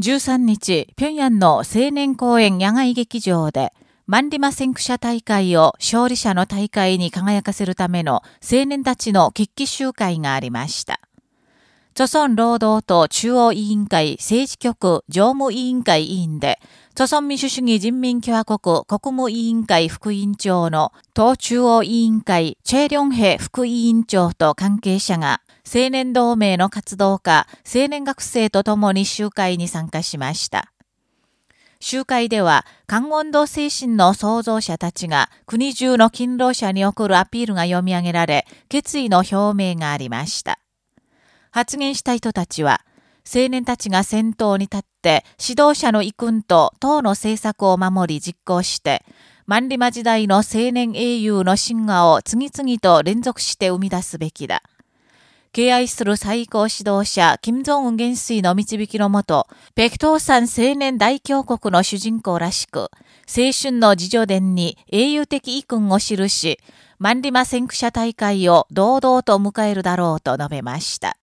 13日、平壌の青年公園野外劇場で、マンリマ先駆者大会を勝利者の大会に輝かせるための青年たちの決起集会がありました。著村労働党中央委員会政治局常務委員会委員で、著村民主主義人民共和国国務委員会副委員長の党中央委員会チェ・リョンヘ副委員長と関係者が青年同盟の活動家、青年学生と共に集会に参加しました。集会では、関温度精神の創造者たちが国中の勤労者に送るアピールが読み上げられ、決意の表明がありました。発言した人たちは、青年たちが先頭に立って指導者の遺訓と党の政策を守り実行して、万里馬時代の青年英雄の神話を次々と連続して生み出すべきだ。敬愛する最高指導者、金正恩元帥の導きのもと、北東山青年大教国の主人公らしく、青春の自助伝に英雄的遺訓を記し、万里馬先駆者大会を堂々と迎えるだろうと述べました。